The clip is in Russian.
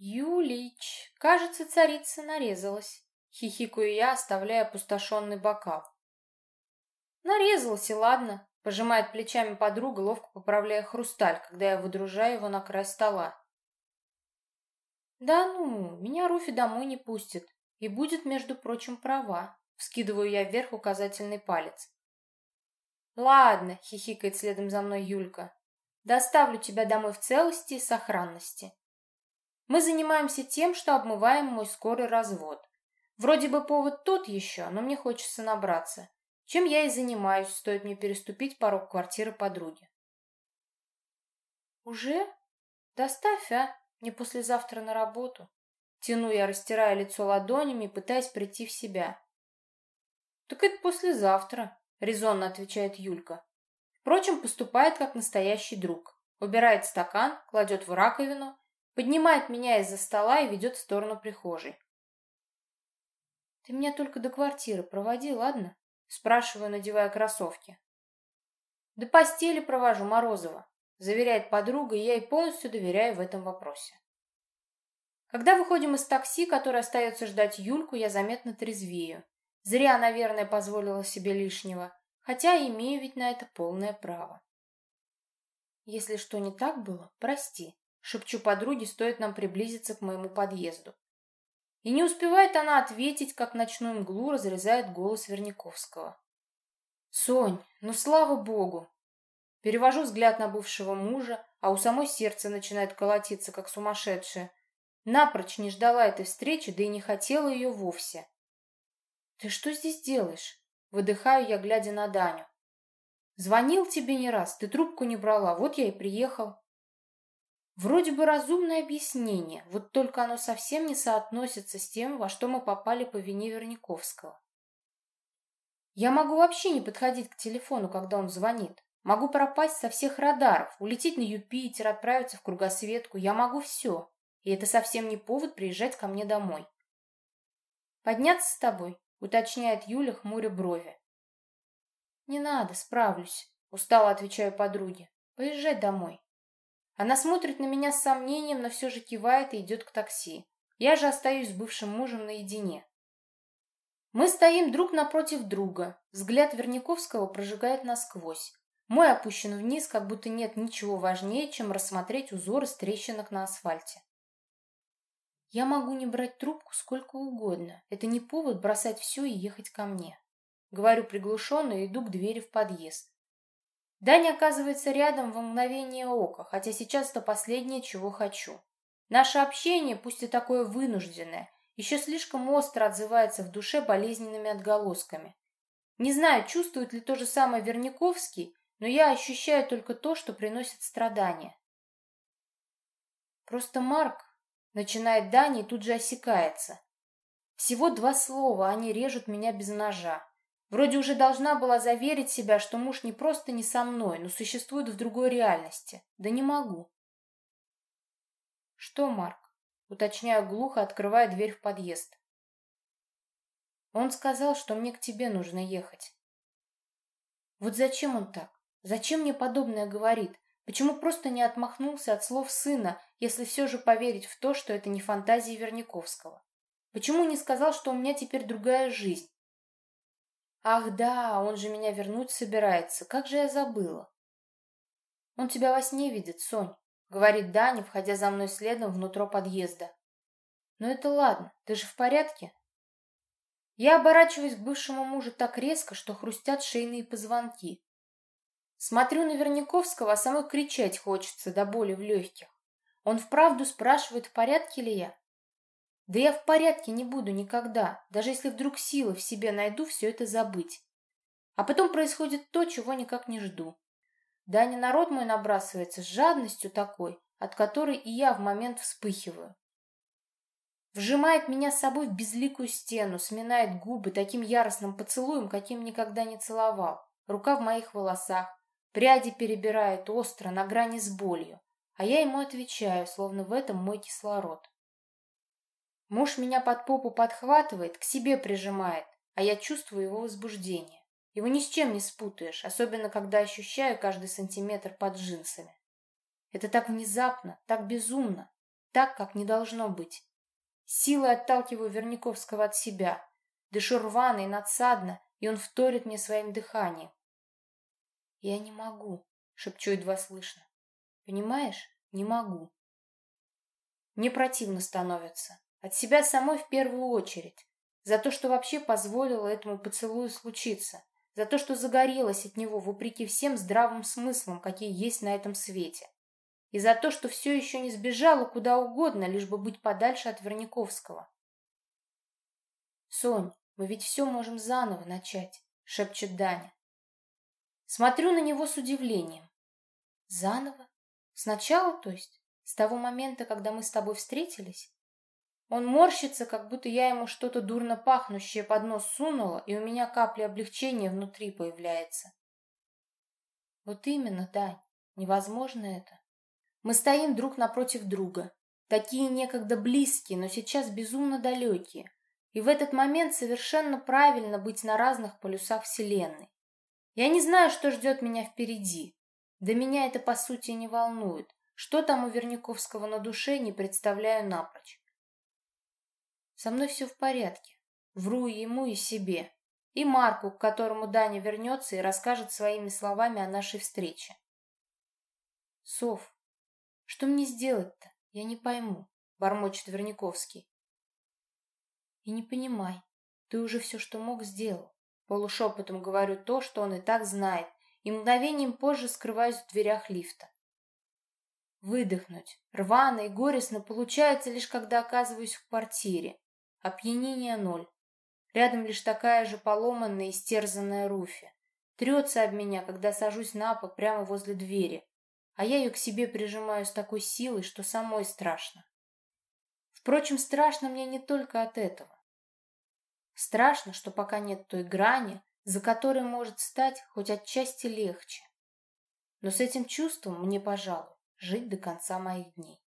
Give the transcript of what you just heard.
Юлич, кажется, царица нарезалась. Хихикаю я, оставляя опустошенный бокал. Нарезалась, и ладно. Пожимает плечами подруга, ловко поправляя хрусталь, когда я выдружаю его на край стола. Да ну, меня Руфи домой не пустит. И будет, между прочим, права. Вскидываю я вверх указательный палец. Ладно, хихикает следом за мной Юлька. Доставлю тебя домой в целости и сохранности. Мы занимаемся тем, что обмываем мой скорый развод. Вроде бы повод тот еще, но мне хочется набраться. Чем я и занимаюсь, стоит мне переступить порог квартиры подруги. Уже? Доставь, а? Мне послезавтра на работу. Тяну я, растирая лицо ладонями, пытаясь прийти в себя. Так это послезавтра, резонно отвечает Юлька. Впрочем, поступает как настоящий друг. Убирает стакан, кладет в раковину, поднимает меня из-за стола и ведет в сторону прихожей. «Ты меня только до квартиры проводи, ладно?» Спрашиваю, надевая кроссовки. «До постели провожу Морозова», — заверяет подруга, и я ей полностью доверяю в этом вопросе. Когда выходим из такси, которое остается ждать Юльку, я заметно трезвею. Зря, наверное, позволила себе лишнего, хотя имею ведь на это полное право. Если что не так было, прости, шепчу подруге, стоит нам приблизиться к моему подъезду. И не успевает она ответить, как ночную мглу разрезает голос Верняковского. «Сонь, ну слава богу!» Перевожу взгляд на бывшего мужа, а у самой сердце начинает колотиться, как сумасшедшее. Напрочь не ждала этой встречи, да и не хотела ее вовсе. «Ты что здесь делаешь?» Выдыхаю я, глядя на Даню. «Звонил тебе не раз, ты трубку не брала, вот я и приехал». Вроде бы разумное объяснение, вот только оно совсем не соотносится с тем, во что мы попали по вине Верняковского. Я могу вообще не подходить к телефону, когда он звонит. Могу пропасть со всех радаров, улететь на Юпитер, отправиться в кругосветку. Я могу все. И это совсем не повод приезжать ко мне домой. «Подняться с тобой?» — уточняет Юля, хмуря брови. «Не надо, справлюсь», — устало отвечаю подруге. «Поезжай домой». Она смотрит на меня с сомнением, но все же кивает и идет к такси. Я же остаюсь с бывшим мужем наедине. Мы стоим друг напротив друга. Взгляд Верняковского прожигает насквозь. Мой опущен вниз, как будто нет ничего важнее, чем рассмотреть узоры с трещинок на асфальте. Я могу не брать трубку сколько угодно. Это не повод бросать все и ехать ко мне. Говорю приглушенно и иду к двери в подъезд. Даня оказывается рядом в мгновение ока, хотя сейчас это последнее, чего хочу. Наше общение, пусть и такое вынужденное, еще слишком остро отзывается в душе болезненными отголосками. Не знаю, чувствует ли то же самое Верняковский, но я ощущаю только то, что приносит страдания. Просто Марк, начинает Даня и тут же осекается. Всего два слова, они режут меня без ножа. Вроде уже должна была заверить себя, что муж не просто не со мной, но существует в другой реальности. Да не могу. Что, Марк? Уточняю глухо, открывая дверь в подъезд. Он сказал, что мне к тебе нужно ехать. Вот зачем он так? Зачем мне подобное говорит? Почему просто не отмахнулся от слов сына, если все же поверить в то, что это не фантазии Верняковского? Почему не сказал, что у меня теперь другая жизнь? Ах да, он же меня вернуть собирается. Как же я забыла. Он тебя во сне видит, Сонь, говорит Даня, входя за мной следом внутрь подъезда. Но это ладно, ты же в порядке? Я оборачиваюсь к бывшему мужу так резко, что хрустят шейные позвонки. Смотрю на Верняковского, а самой кричать хочется до боли в легких. Он вправду спрашивает, в порядке ли я. Да я в порядке не буду никогда, даже если вдруг силы в себе найду все это забыть. А потом происходит то, чего никак не жду. Даня народ мой набрасывается с жадностью такой, от которой и я в момент вспыхиваю. Вжимает меня с собой в безликую стену, сминает губы таким яростным поцелуем, каким никогда не целовал. Рука в моих волосах, пряди перебирает остро, на грани с болью. А я ему отвечаю, словно в этом мой кислород. Муж меня под попу подхватывает, к себе прижимает, а я чувствую его возбуждение. Его ни с чем не спутаешь, особенно когда ощущаю каждый сантиметр под джинсами. Это так внезапно, так безумно. так, как не должно быть. Силой отталкиваю Верняковского от себя. Дышу рвано и надсадно, и он вторит мне своим дыханием. «Я не могу», — шепчу едва слышно. «Понимаешь? Не могу». Мне противно становится. От себя самой в первую очередь. За то, что вообще позволила этому поцелую случиться. За то, что загорелась от него вопреки всем здравым смыслам, какие есть на этом свете. И за то, что все еще не сбежала куда угодно, лишь бы быть подальше от Верняковского. «Сонь, мы ведь все можем заново начать», — шепчет Даня. Смотрю на него с удивлением. «Заново? Сначала, то есть? С того момента, когда мы с тобой встретились?» Он морщится, как будто я ему что-то дурно пахнущее под нос сунула, и у меня капля облегчения внутри появляется. Вот именно, Дань, невозможно это. Мы стоим друг напротив друга, такие некогда близкие, но сейчас безумно далекие. И в этот момент совершенно правильно быть на разных полюсах Вселенной. Я не знаю, что ждет меня впереди. Да меня это, по сути, не волнует. Что там у Верняковского на душе, не представляю напрочь. Со мной все в порядке. Вру ему и себе. И Марку, к которому Даня вернется и расскажет своими словами о нашей встрече. Сов, что мне сделать-то? Я не пойму, бормочет Верняковский. И не понимай. Ты уже все, что мог, сделал. Полушепотом говорю то, что он и так знает, и мгновением позже скрываюсь в дверях лифта. Выдохнуть, рвано и горестно, получается лишь когда оказываюсь в квартире. Опьянение ноль. Рядом лишь такая же поломанная и стерзанная Руфи. Трется об меня, когда сажусь на пол прямо возле двери, а я ее к себе прижимаю с такой силой, что самой страшно. Впрочем, страшно мне не только от этого. Страшно, что пока нет той грани, за которой может стать хоть отчасти легче. Но с этим чувством мне, пожалуй, жить до конца моих дней.